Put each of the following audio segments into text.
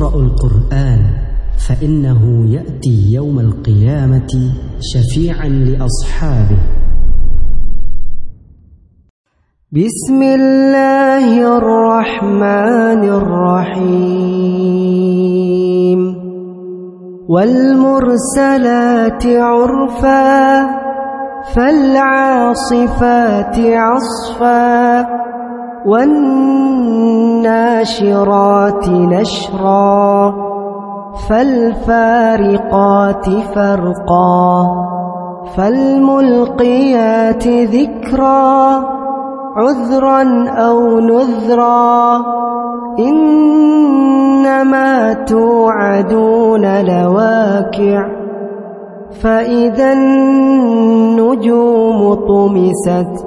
اقرأوا القرآن فإنه يأتي يوم القيامة شفيعا لأصحابه. بسم الله الرحمن الرحيم. والمرسلات عرفا فالعاصفات عصفا. والناشرات نشرا فالفارقات فرقا فالملقيات ذكرا عذرا أو نذرا إنما توعدون لواكع فإذا النجوم طمست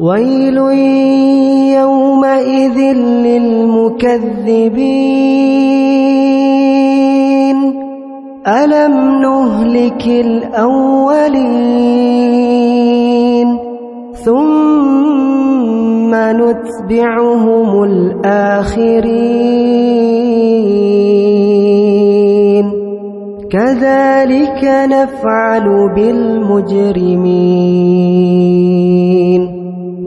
ويل يومئذ للمكذبين. ألم نهلك الأولين؟ ثم نتبعهم الآخرين. كذلك نفعل بالمجرمين.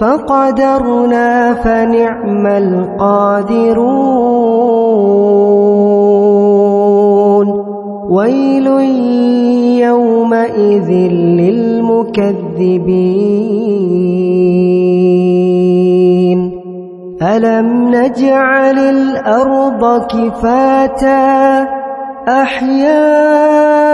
فقدرنا فنعم القادرون. ويل يومئذ للمكذبين. ألم نجعل الأرض كفاتا؟ أحياء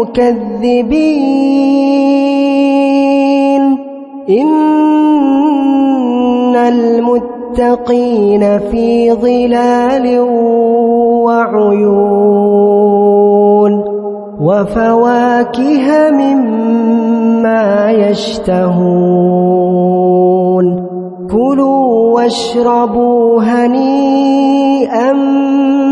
للمكذبين إن المتقين في ظلال وعيون. وفواكه مما يشتهون. كلوا واشربوا هنيئا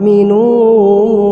يؤمنون